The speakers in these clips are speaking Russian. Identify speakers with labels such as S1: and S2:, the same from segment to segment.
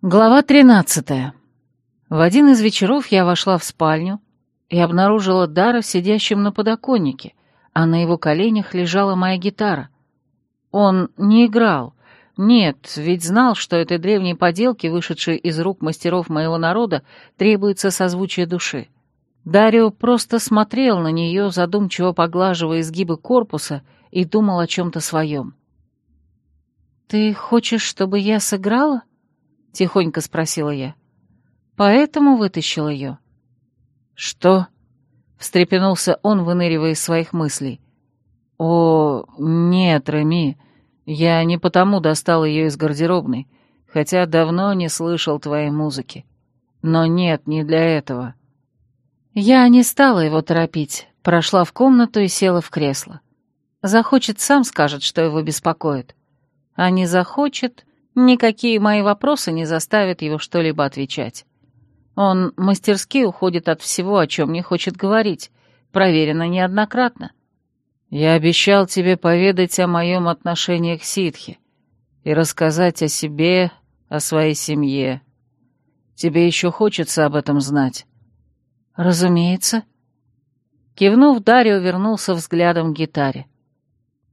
S1: Глава 13. В один из вечеров я вошла в спальню и обнаружила Дара сидящим на подоконнике, а на его коленях лежала моя гитара. Он не играл. Нет, ведь знал, что этой древней поделке, вышедшей из рук мастеров моего народа, требуется созвучие души. Дарио просто смотрел на нее, задумчиво поглаживая изгибы корпуса, и думал о чем-то своем. «Ты хочешь, чтобы я сыграла?» — тихонько спросила я. «Поэтому вытащил ее». «Что?» — встрепенулся он, выныривая из своих мыслей. «О, нет, Реми, я не потому достал ее из гардеробной, хотя давно не слышал твоей музыки. Но нет, не для этого». Я не стала его торопить, прошла в комнату и села в кресло. Захочет, сам скажет, что его беспокоит. А не захочет, Никакие мои вопросы не заставят его что-либо отвечать. Он мастерски уходит от всего, о чем не хочет говорить, проверено неоднократно. Я обещал тебе поведать о моем отношении к ситхе и рассказать о себе, о своей семье. Тебе еще хочется об этом знать? Разумеется. Кивнув, Дарио вернулся взглядом к гитаре.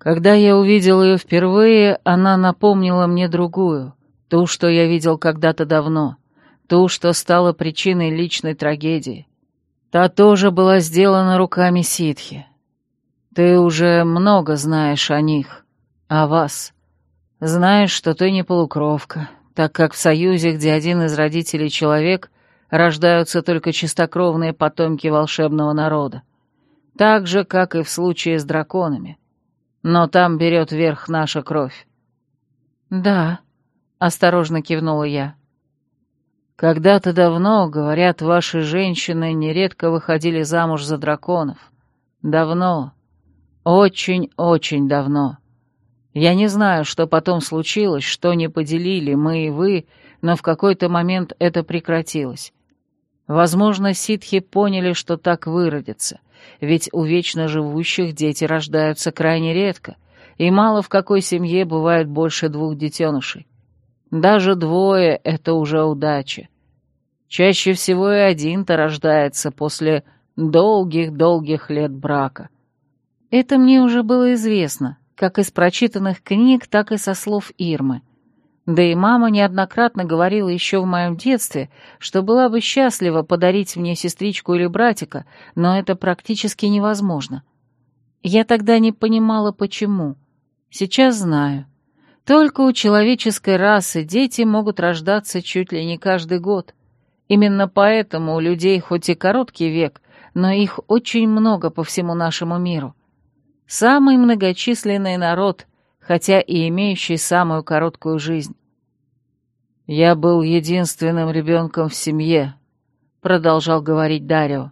S1: Когда я увидел ее впервые, она напомнила мне другую, ту, что я видел когда-то давно, ту, что стала причиной личной трагедии. Та тоже была сделана руками ситхи. Ты уже много знаешь о них, о вас. Знаешь, что ты не полукровка, так как в союзе, где один из родителей человек, рождаются только чистокровные потомки волшебного народа. Так же, как и в случае с драконами — но там берет верх наша кровь». «Да», — осторожно кивнула я. «Когда-то давно, говорят, ваши женщины нередко выходили замуж за драконов. Давно. Очень-очень давно. Я не знаю, что потом случилось, что не поделили мы и вы, но в какой-то момент это прекратилось. Возможно, ситхи поняли, что так выродится ведь у вечно живущих дети рождаются крайне редко, и мало в какой семье бывает больше двух детенышей. Даже двое — это уже удача. Чаще всего и один-то рождается после долгих-долгих лет брака. Это мне уже было известно, как из прочитанных книг, так и со слов Ирмы — да и мама неоднократно говорила еще в моем детстве, что была бы счастлива подарить мне сестричку или братика, но это практически невозможно. Я тогда не понимала, почему. Сейчас знаю. Только у человеческой расы дети могут рождаться чуть ли не каждый год. Именно поэтому у людей хоть и короткий век, но их очень много по всему нашему миру. Самый многочисленный народ — хотя и имеющий самую короткую жизнь. «Я был единственным ребенком в семье», — продолжал говорить Дарио.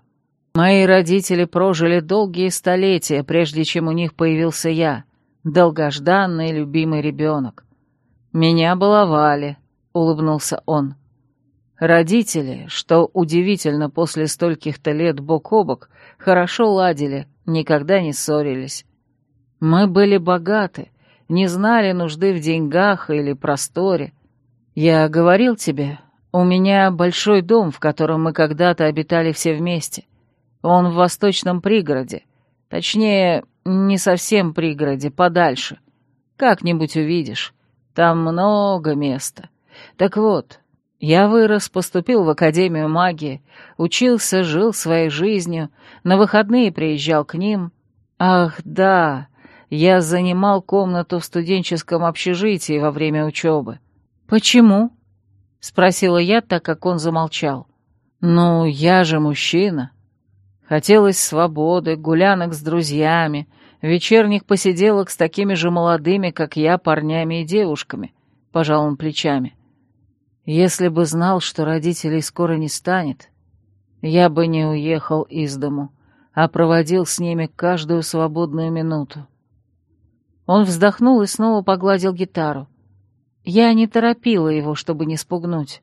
S1: «Мои родители прожили долгие столетия, прежде чем у них появился я, долгожданный любимый ребенок. Меня баловали», — улыбнулся он. Родители, что удивительно после стольких-то лет бок о бок, хорошо ладили, никогда не ссорились. Мы были богаты, не знали нужды в деньгах или просторе. Я говорил тебе, у меня большой дом, в котором мы когда-то обитали все вместе. Он в восточном пригороде. Точнее, не совсем пригороде, подальше. Как-нибудь увидишь. Там много места. Так вот, я вырос, поступил в Академию магии, учился, жил своей жизнью, на выходные приезжал к ним. Ах, да, я занимал комнату в студенческом общежитии во время учебы. «Почему?» — спросила я, так как он замолчал. «Ну, я же мужчина. Хотелось свободы, гулянок с друзьями, вечерних посиделок с такими же молодыми, как я, парнями и девушками», — пожал он плечами. «Если бы знал, что родителей скоро не станет, я бы не уехал из дому, а проводил с ними каждую свободную минуту. Он вздохнул и снова погладил гитару. Я не торопила его, чтобы не спугнуть.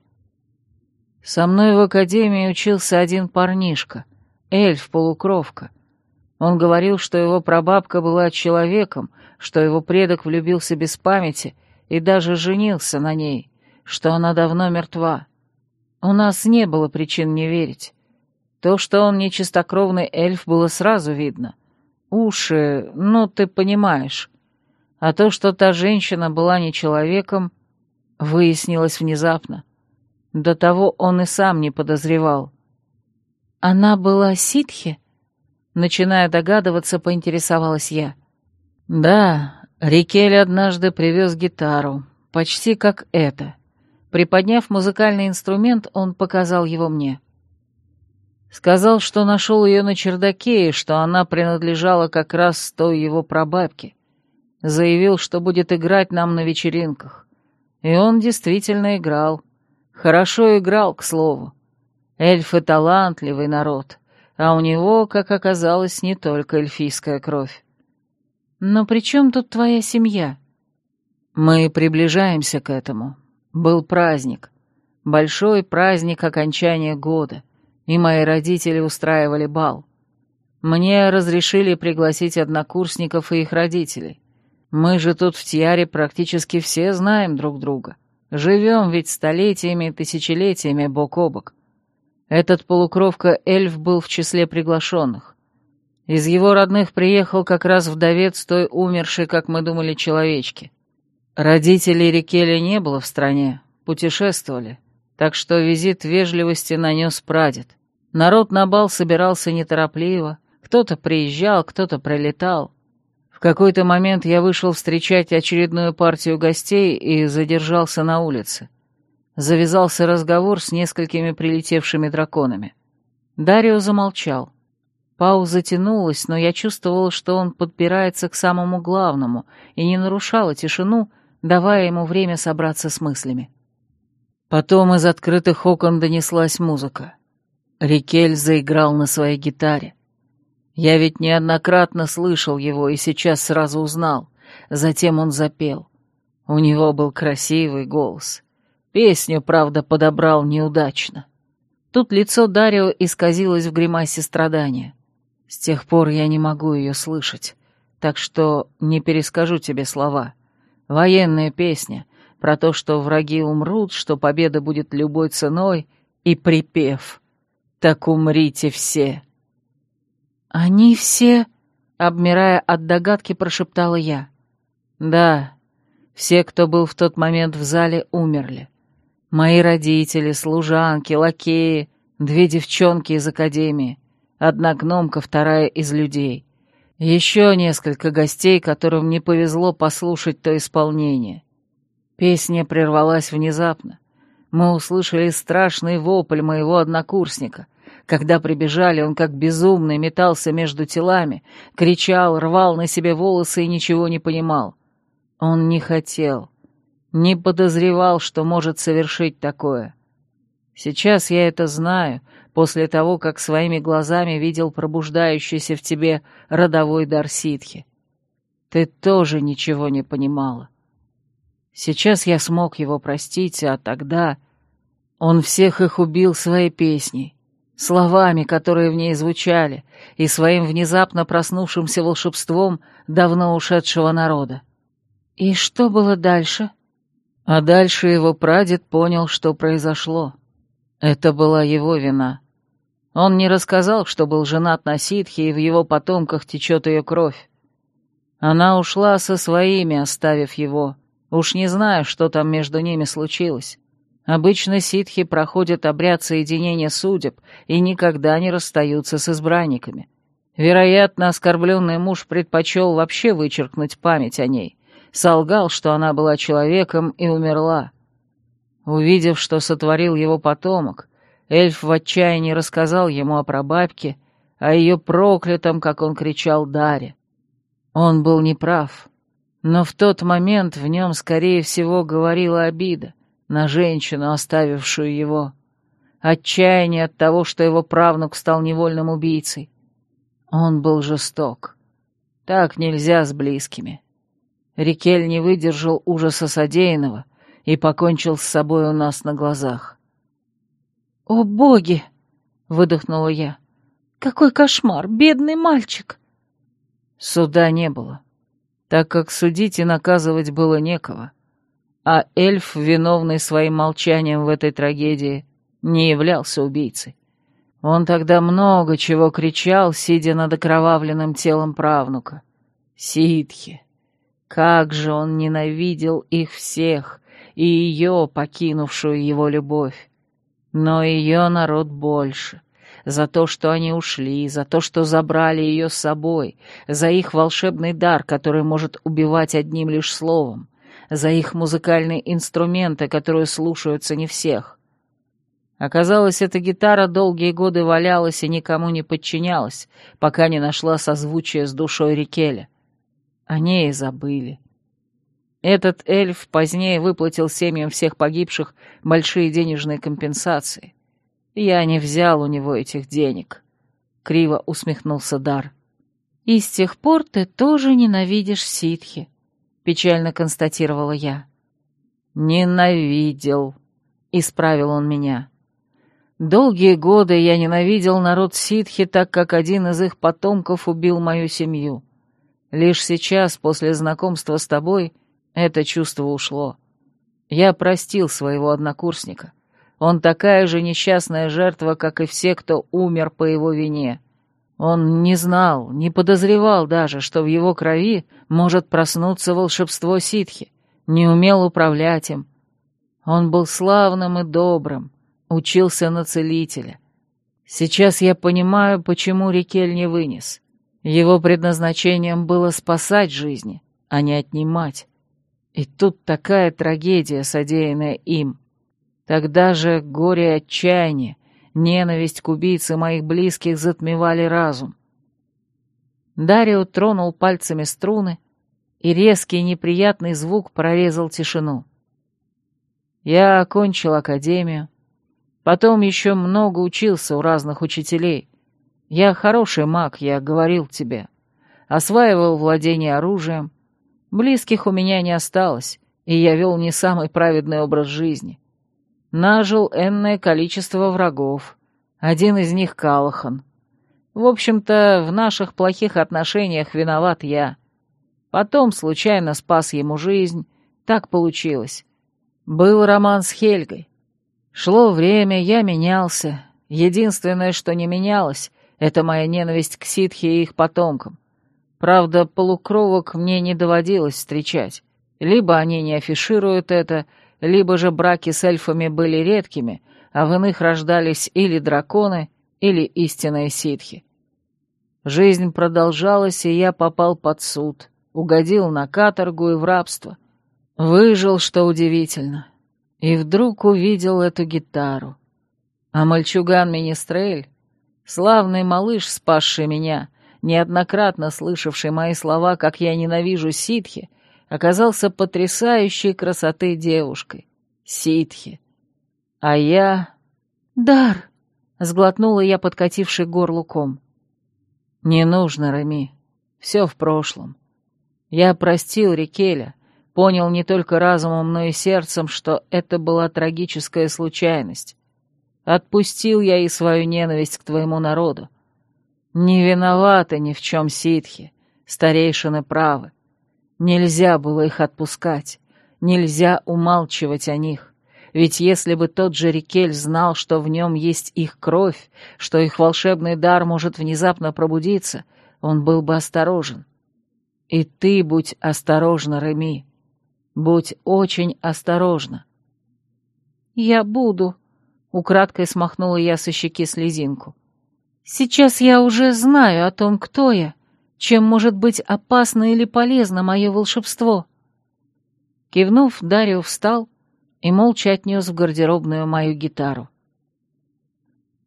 S1: Со мной в академии учился один парнишка, эльф-полукровка. Он говорил, что его прабабка была человеком, что его предок влюбился без памяти и даже женился на ней, что она давно мертва. У нас не было причин не верить. То, что он не чистокровный эльф, было сразу видно. Уши, ну, ты понимаешь. А то, что та женщина была не человеком, выяснилось внезапно. До того он и сам не подозревал. «Она была ситхи?» Начиная догадываться, поинтересовалась я. «Да, Рикель однажды привез гитару, почти как это. Приподняв музыкальный инструмент, он показал его мне. Сказал, что нашел ее на чердаке и что она принадлежала как раз той его прабабке. Заявил, что будет играть нам на вечеринках. И он действительно играл. Хорошо играл, к слову. Эльфы — талантливый народ, а у него, как оказалось, не только эльфийская кровь. Но при чем тут твоя семья? Мы приближаемся к этому. Был праздник. Большой праздник окончания года, и мои родители устраивали бал. Мне разрешили пригласить однокурсников и их родителей. Мы же тут в Тьяре практически все знаем друг друга. Живем ведь столетиями и тысячелетиями бок о бок. Этот полукровка-эльф был в числе приглашенных. Из его родных приехал как раз вдовец той умершей, как мы думали, человечки. Родителей Рикеля не было в стране, путешествовали, так что визит вежливости нанес прадед. Народ на бал собирался неторопливо, кто-то приезжал, кто-то прилетал. Какой-то момент я вышел встречать очередную партию гостей и задержался на улице. Завязался разговор с несколькими прилетевшими драконами. Дарио замолчал. Пауза тянулась, но я чувствовал, что он подбирается к самому главному и не нарушала тишину, давая ему время собраться с мыслями. Потом из открытых окон донеслась музыка. Рикель заиграл на своей гитаре. Я ведь неоднократно слышал его и сейчас сразу узнал. Затем он запел. У него был красивый голос. Песню, правда, подобрал неудачно. Тут лицо Дарио исказилось в гримасе страдания. С тех пор я не могу ее слышать, так что не перескажу тебе слова. Военная песня про то, что враги умрут, что победа будет любой ценой, и припев «Так умрите все». «Они все...» — обмирая от догадки, прошептала я. «Да, все, кто был в тот момент в зале, умерли. Мои родители, служанки, лакеи, две девчонки из академии, одна гномка, вторая из людей». Еще несколько гостей, которым не повезло послушать то исполнение. Песня прервалась внезапно. Мы услышали страшный вопль моего однокурсника. Когда прибежали, он как безумный метался между телами, кричал, рвал на себе волосы и ничего не понимал. Он не хотел, не подозревал, что может совершить такое. Сейчас я это знаю, после того, как своими глазами видел пробуждающийся в тебе родовой дар ситхи. Ты тоже ничего не понимала. Сейчас я смог его простить, а тогда он всех их убил своей песней, словами, которые в ней звучали, и своим внезапно проснувшимся волшебством давно ушедшего народа. И что было дальше? А дальше его прадед понял, что произошло. Это была его вина. Он не рассказал, что был женат на ситхе, и в его потомках течет ее кровь. Она ушла со своими, оставив его. Уж не знаю, что там между ними случилось. Обычно ситхи проходят обряд соединения судеб и никогда не расстаются с избранниками. Вероятно, оскорбленный муж предпочел вообще вычеркнуть память о ней. Солгал, что она была человеком и умерла. Увидев, что сотворил его потомок, эльф в отчаянии рассказал ему о прабабке, о ее проклятом, как он кричал, даре. Он был неправ, но в тот момент в нем, скорее всего, говорила обида на женщину, оставившую его. Отчаяние от того, что его правнук стал невольным убийцей. Он был жесток. Так нельзя с близкими. Рикель не выдержал ужаса содеянного и покончил с собой у нас на глазах. «О, боги!» — выдохнула я. «Какой кошмар! Бедный мальчик!» Суда не было, так как судить и наказывать было некого. А эльф, виновный своим молчанием в этой трагедии, не являлся убийцей. Он тогда много чего кричал, сидя над окровавленным телом правнука. Ситхи. Как же он ненавидел их всех и ее, покинувшую его любовь. Но ее народ больше. За то, что они ушли, за то, что забрали ее с собой, за их волшебный дар, который может убивать одним лишь словом, за их музыкальные инструменты, которые слушаются не всех. Оказалось, эта гитара долгие годы валялась и никому не подчинялась, пока не нашла созвучие с душой Рикеля. О ней и забыли. Этот эльф позднее выплатил семьям всех погибших большие денежные компенсации. Я не взял у него этих денег. Криво усмехнулся Дар. И с тех пор ты тоже ненавидишь ситхи, печально констатировала я. Ненавидел, исправил он меня. Долгие годы я ненавидел народ ситхи, так как один из их потомков убил мою семью. Лишь сейчас, после знакомства с тобой, это чувство ушло. Я простил своего однокурсника. Он такая же несчастная жертва, как и все, кто умер по его вине. Он не знал, не подозревал даже, что в его крови может проснуться волшебство ситхи, не умел управлять им. Он был славным и добрым, Учился на целителя. Сейчас я понимаю, почему Рикель не вынес. Его предназначением было спасать жизни, а не отнимать. И тут такая трагедия, содеянная им. Тогда же горе и отчаяние, ненависть к убийце моих близких затмевали разум. Дарио тронул пальцами струны, и резкий неприятный звук прорезал тишину. Я окончил академию, Потом еще много учился у разных учителей. Я хороший маг, я говорил тебе. Осваивал владение оружием. Близких у меня не осталось, и я вел не самый праведный образ жизни. Нажил энное количество врагов. Один из них — Калахан. В общем-то, в наших плохих отношениях виноват я. Потом случайно спас ему жизнь. Так получилось. Был роман с Хельгой. Шло время, я менялся. Единственное, что не менялось, это моя ненависть к ситхе и их потомкам. Правда, полукровок мне не доводилось встречать. Либо они не афишируют это, либо же браки с эльфами были редкими, а в иных рождались или драконы, или истинные ситхи. Жизнь продолжалась, и я попал под суд, угодил на каторгу и в рабство. Выжил, что удивительно. И вдруг увидел эту гитару. А мальчуган Министрель, славный малыш, спасший меня, неоднократно слышавший мои слова, как я ненавижу ситхи, оказался потрясающей красоты девушкой. Ситхи. А я... «Дар!» — сглотнула я, подкативший горлу ком. «Не нужно, Реми. Все в прошлом. Я простил Рикеля, Понял не только разумом, но и сердцем, что это была трагическая случайность. Отпустил я и свою ненависть к твоему народу. Не виноваты ни в чем ситхи, старейшины правы. Нельзя было их отпускать, нельзя умалчивать о них. Ведь если бы тот же Рикель знал, что в нем есть их кровь, что их волшебный дар может внезапно пробудиться, он был бы осторожен. И ты будь осторожна, Реми. Будь очень осторожна. Я буду, украдкой смахнула я со щеки слезинку. Сейчас я уже знаю о том, кто я, чем может быть опасно или полезно мое волшебство. Кивнув, Дарио встал и молча отнес в гардеробную мою гитару.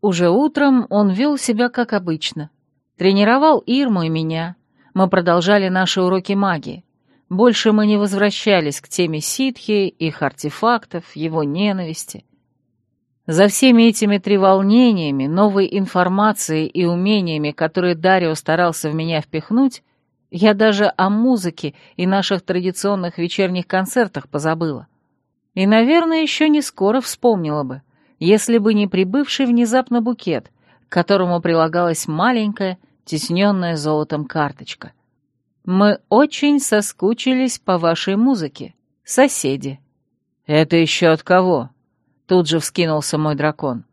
S1: Уже утром он вел себя как обычно. Тренировал Ирму и меня. Мы продолжали наши уроки магии. Больше мы не возвращались к теме ситхи, их артефактов, его ненависти. За всеми этими треволнениями, новой информацией и умениями, которые Дарио старался в меня впихнуть, я даже о музыке и наших традиционных вечерних концертах позабыла. И, наверное, еще не скоро вспомнила бы, если бы не прибывший внезапно букет, к которому прилагалась маленькая, тесненная золотом карточка — мы очень соскучились по вашей музыке, соседи. «Это еще от кого?» Тут же вскинулся мой дракон.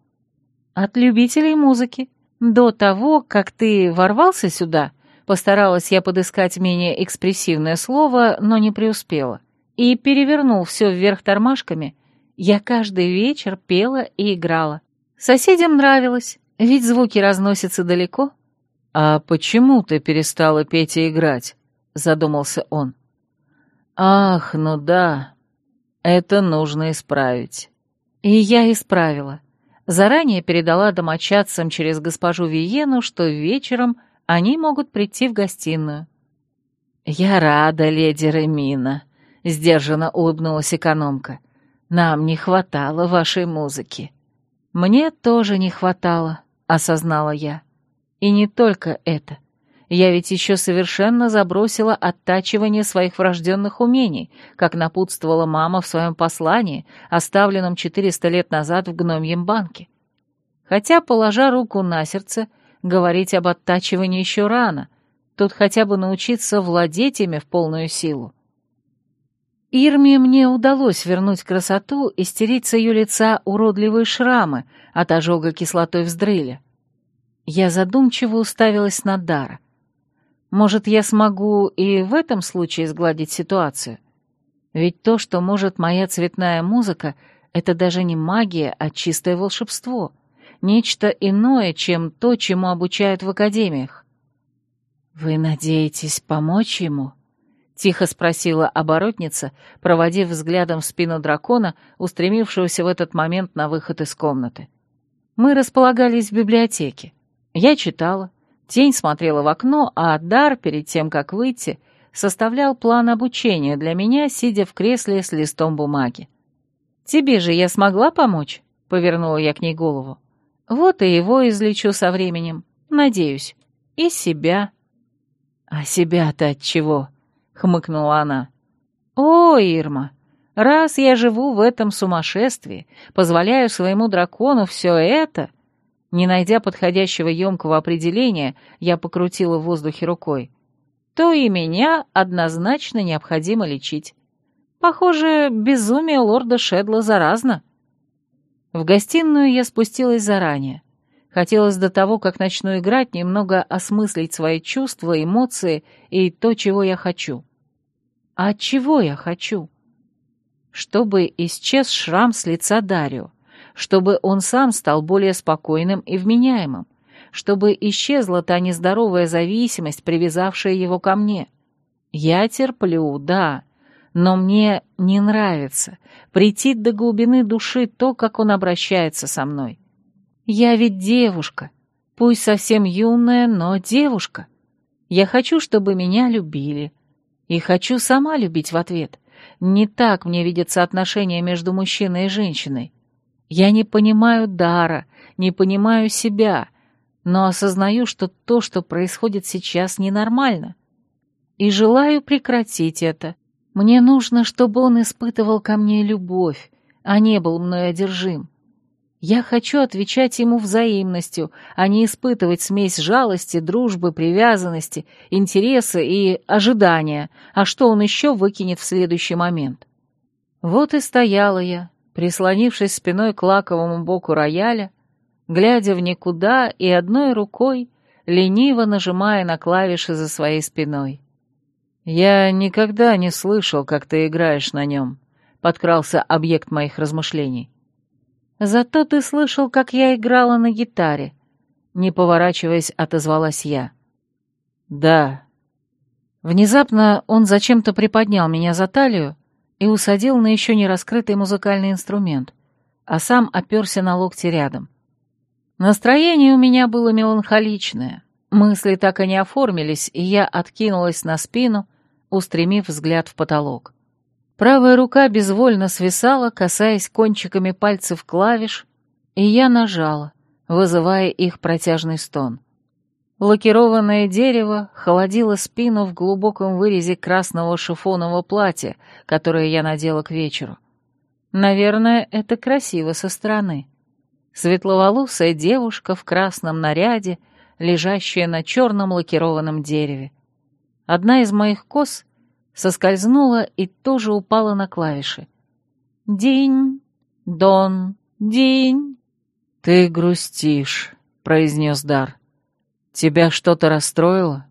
S1: «От любителей музыки. До того, как ты ворвался сюда, постаралась я подыскать менее экспрессивное слово, но не преуспела. И перевернул все вверх тормашками, я каждый вечер пела и играла. Соседям нравилось, ведь звуки разносятся далеко. «А почему ты перестала петь и играть?» — задумался он. «Ах, ну да, это нужно исправить». И я исправила. Заранее передала домочадцам через госпожу Виену, что вечером они могут прийти в гостиную. «Я рада, леди Ремина», — сдержанно улыбнулась экономка. «Нам не хватало вашей музыки». «Мне тоже не хватало», — осознала я. И не только это. Я ведь еще совершенно забросила оттачивание своих врожденных умений, как напутствовала мама в своем послании, оставленном 400 лет назад в гномьем банке. Хотя, положа руку на сердце, говорить об оттачивании еще рано, тут хотя бы научиться владеть ими в полную силу. Ирме мне удалось вернуть красоту и стереть с ее лица уродливые шрамы от ожога кислотой вздрыля. Я задумчиво уставилась на Дара. Может, я смогу и в этом случае сгладить ситуацию? Ведь то, что может моя цветная музыка, это даже не магия, а чистое волшебство. Нечто иное, чем то, чему обучают в академиях. «Вы надеетесь помочь ему?» — тихо спросила оборотница, проводив взглядом в спину дракона, устремившегося в этот момент на выход из комнаты. Мы располагались в библиотеке. Я читала, Тень смотрела в окно, а Дар, перед тем, как выйти, составлял план обучения для меня, сидя в кресле с листом бумаги. «Тебе же я смогла помочь?» — повернула я к ней голову. «Вот и его излечу со временем, надеюсь. И себя». «А себя-то от чего?» — хмыкнула она. «О, Ирма, раз я живу в этом сумасшествии, позволяю своему дракону все это...» Не найдя подходящего емкого определения, я покрутила в воздухе рукой. То и меня однозначно необходимо лечить. Похоже, безумие лорда Шедла заразно. В гостиную я спустилась заранее. Хотелось до того, как начну играть, немного осмыслить свои чувства, эмоции и то, чего я хочу. А чего я хочу? Чтобы исчез шрам с лица Дарио чтобы он сам стал более спокойным и вменяемым, чтобы исчезла та нездоровая зависимость, привязавшая его ко мне. Я терплю, да, но мне не нравится, претит до глубины души то, как он обращается со мной. Я ведь девушка, пусть совсем юная, но девушка. Я хочу, чтобы меня любили, и хочу сама любить в ответ. Не так мне видятся отношения между мужчиной и женщиной. Я не понимаю дара, не понимаю себя, но осознаю, что то, что происходит сейчас, ненормально. И желаю прекратить это. Мне нужно, чтобы он испытывал ко мне любовь, а не был мной одержим. Я хочу отвечать ему взаимностью, а не испытывать смесь жалости, дружбы, привязанности, интереса и ожидания, а что он еще выкинет в следующий момент. Вот и стояла я, прислонившись спиной к лаковому боку рояля, глядя в никуда и одной рукой, лениво нажимая на клавиши за своей спиной. «Я никогда не слышал, как ты играешь на нем», — подкрался объект моих размышлений. «Зато ты слышал, как я играла на гитаре», — не поворачиваясь, отозвалась я. «Да». Внезапно он зачем-то приподнял меня за талию, и усадил на еще не раскрытый музыкальный инструмент, а сам оперся на локти рядом. Настроение у меня было меланхоличное, мысли так и не оформились, и я откинулась на спину, устремив взгляд в потолок. Правая рука безвольно свисала, касаясь кончиками пальцев клавиш, и я нажала, вызывая их протяжный стон. Лакированное дерево холодило спину в глубоком вырезе красного шифонового платья, которое я надела к вечеру. Наверное, это красиво со стороны. Светловолосая девушка в красном наряде, лежащая на черном лакированном дереве. Одна из моих кос соскользнула и тоже упала на клавиши. день, дон, день».
S2: «Ты грустишь», — произнес Дар. «Тебя что-то расстроило?»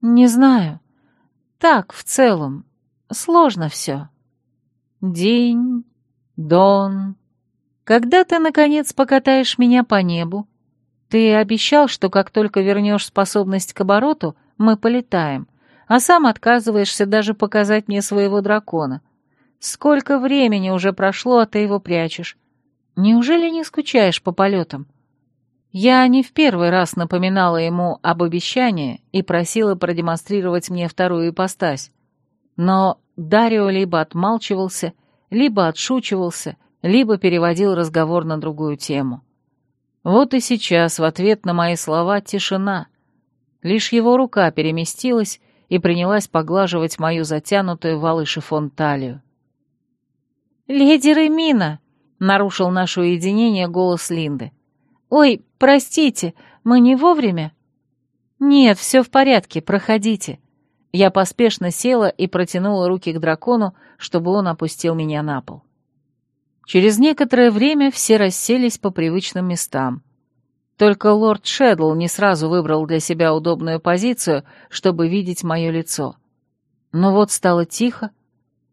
S1: «Не знаю. Так, в целом. Сложно все. День, Дон. Когда ты, наконец, покатаешь меня по небу? Ты обещал, что как только вернешь способность к обороту, мы полетаем, а сам отказываешься даже показать мне своего дракона. Сколько времени уже прошло, а ты его прячешь? Неужели не скучаешь по полетам? Я не в первый раз напоминала ему об обещании и просила продемонстрировать мне вторую ипостась. Но Дарио либо отмалчивался, либо отшучивался, либо переводил разговор на другую тему. Вот и сейчас в ответ на мои слова тишина. Лишь его рука переместилась и принялась поглаживать мою затянутую в алый шифон талию. «Леди Ремина!» — нарушил наше уединение голос Линды. «Ой, простите, мы не вовремя?» «Нет, все в порядке, проходите». Я поспешно села и протянула руки к дракону, чтобы он опустил меня на пол. Через некоторое время все расселись по привычным местам. Только лорд Шедл не сразу выбрал для себя удобную позицию, чтобы видеть мое лицо. Но вот стало тихо,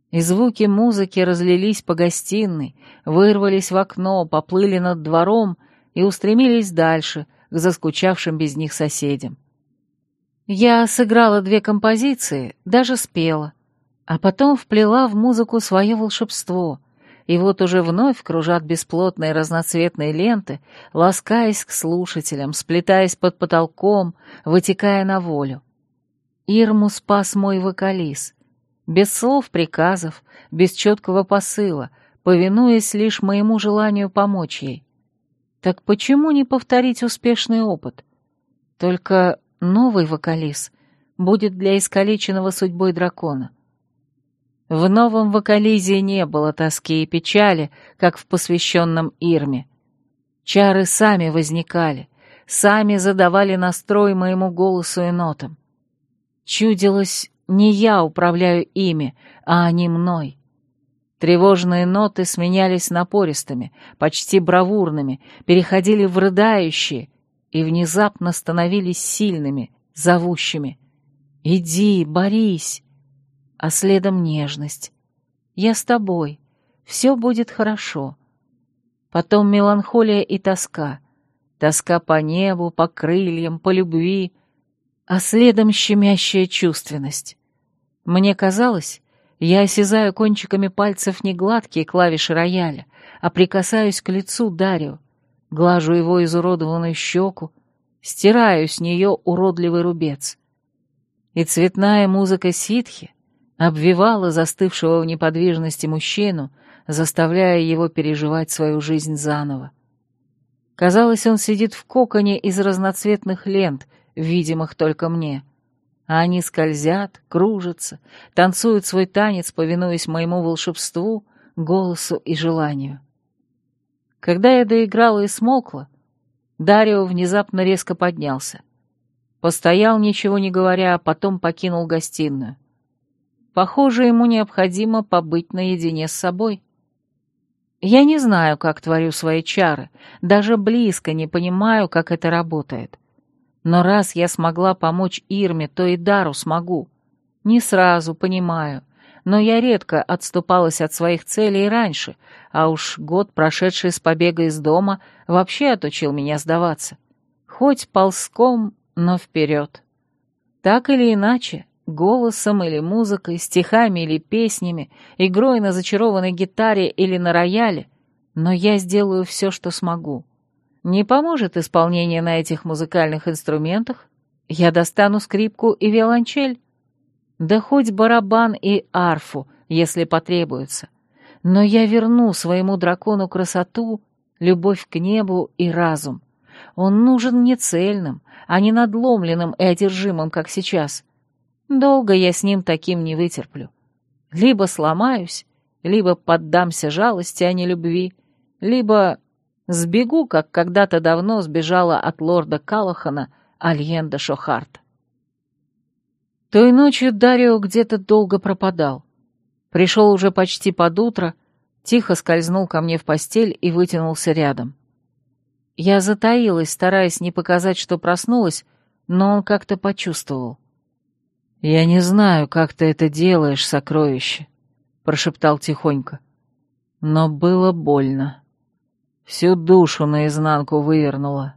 S1: и звуки музыки разлились по гостиной, вырвались в окно, поплыли над двором и устремились дальше, к заскучавшим без них соседям. Я сыграла две композиции, даже спела, а потом вплела в музыку свое волшебство, и вот уже вновь кружат бесплотные разноцветные ленты, ласкаясь к слушателям, сплетаясь под потолком, вытекая на волю. Ирму спас мой вокализ, без слов приказов, без четкого посыла, повинуясь лишь моему желанию помочь ей. Так почему не повторить успешный опыт? Только новый вокализ будет для искалеченного судьбой дракона. В новом вокализе не было тоски и печали, как в посвященном Ирме. Чары сами возникали, сами задавали настрой моему голосу и нотам. Чудилось, не я управляю ими, а они мной. Тревожные ноты сменялись напористыми, почти бравурными, переходили в рыдающие и внезапно становились сильными, зовущими. «Иди, борись!» а следом нежность. «Я с тобой, все будет хорошо». Потом меланхолия и тоска. Тоска по небу, по крыльям, по любви, а следом щемящая чувственность. Мне казалось, я осязаю кончиками пальцев не гладкие клавиши рояля, а прикасаюсь к лицу Дарио, глажу его изуродованную щеку, стираю с нее уродливый рубец. И цветная музыка ситхи обвивала застывшего в неподвижности мужчину, заставляя его переживать свою жизнь заново. Казалось, он сидит в коконе из разноцветных лент, видимых только мне. А они скользят, кружатся, танцуют свой танец, повинуясь моему волшебству, голосу и желанию. Когда я доиграла и смолкла, Дарио внезапно резко поднялся. Постоял, ничего не говоря, а потом покинул гостиную. Похоже, ему необходимо побыть наедине с собой. Я не знаю, как творю свои чары, даже близко не понимаю, как это работает. Но раз я смогла помочь Ирме, то и Дару смогу. Не сразу, понимаю, но я редко отступалась от своих целей раньше, а уж год, прошедший с побега из дома, вообще отучил меня сдаваться. Хоть ползком, но вперед. Так или иначе, Голосом или музыкой, стихами или песнями, игрой на зачарованной гитаре или на рояле, но я сделаю все, что смогу. Не поможет исполнение на этих музыкальных инструментах? Я достану скрипку и виолончель. Да хоть барабан и арфу, если потребуется. Но я верну своему дракону красоту, любовь к небу и разум. Он нужен не цельным, а не надломленным и одержимым, как сейчас. Долго я с ним таким не вытерплю. Либо сломаюсь, либо поддамся жалости, а не любви, либо сбегу, как когда-то давно сбежала от лорда Калахана Альенда Шохарта. Той ночью Дарио где-то долго пропадал. Пришел уже почти под утро, тихо скользнул ко мне в постель и вытянулся рядом. Я затаилась, стараясь не показать, что проснулась, но он как-то почувствовал.
S2: «Я не знаю, как ты это делаешь, сокровище», — прошептал тихонько. «Но было больно. Всю душу наизнанку вывернула».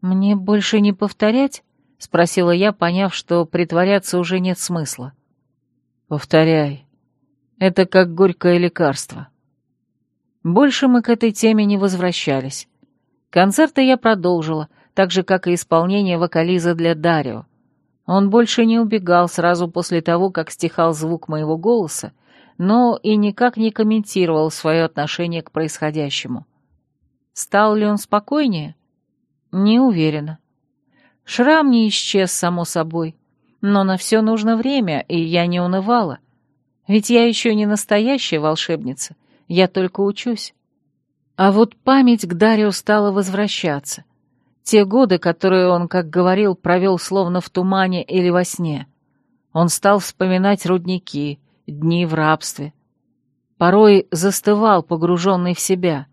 S1: «Мне больше не повторять?» — спросила я, поняв, что притворяться уже нет смысла.
S2: «Повторяй. Это как горькое лекарство».
S1: Больше мы к этой теме не возвращались. Концерты я продолжила, так же, как и исполнение вокализа для Дарио. Он больше не убегал сразу после того, как стихал звук моего голоса, но и никак не комментировал свое отношение к происходящему. Стал ли он спокойнее? Не уверена. Шрам не исчез, само собой, но на все нужно время, и я не унывала. Ведь я еще не настоящая волшебница, я только учусь. А вот память к Дарио стала возвращаться. Те годы, которые он, как говорил, провел словно в тумане или во сне. Он стал вспоминать рудники, дни в рабстве. Порой застывал, погруженный в себя.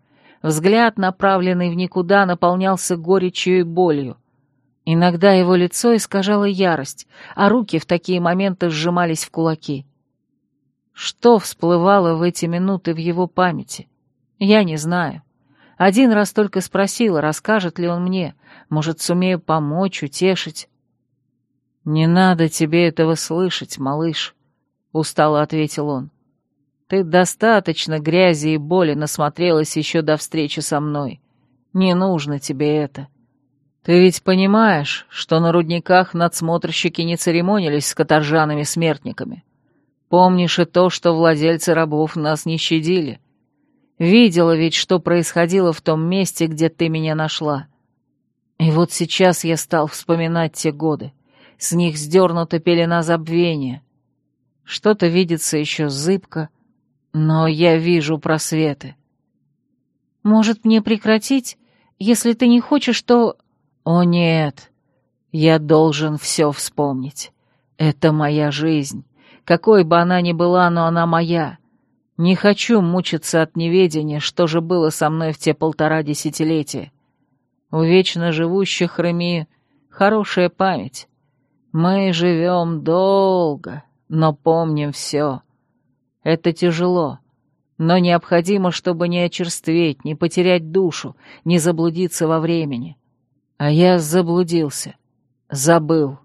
S1: Взгляд, направленный в никуда, наполнялся горечью и болью. Иногда его лицо искажало ярость, а руки в такие моменты сжимались в кулаки. Что всплывало в эти минуты в его памяти? Я не знаю. Один раз только спросила, расскажет ли он мне, может, сумею помочь, утешить.
S2: «Не надо тебе этого слышать, малыш», — устало ответил он. «Ты достаточно грязи и боли насмотрелась еще до встречи со мной. Не нужно тебе это. Ты ведь понимаешь, что на рудниках надсмотрщики не церемонились с каторжанами-смертниками. Помнишь и то, что владельцы рабов нас не щадили. Видела ведь, что происходило в том месте, где ты меня нашла. И вот сейчас я стал вспоминать те годы. С них сдернута пелена забвения. Что-то видится еще зыбко, но я вижу просветы.
S1: Может, мне прекратить? Если ты не хочешь, то...
S2: О нет, я должен все вспомнить. Это моя жизнь. Какой бы она ни была, но она моя. Не хочу мучиться от неведения, что же было со мной в те полтора десятилетия. У вечно живущих Реми хорошая память. Мы живем долго, но помним все. Это тяжело, но необходимо, чтобы не очерстветь, не потерять душу, не заблудиться во времени. А я заблудился, забыл.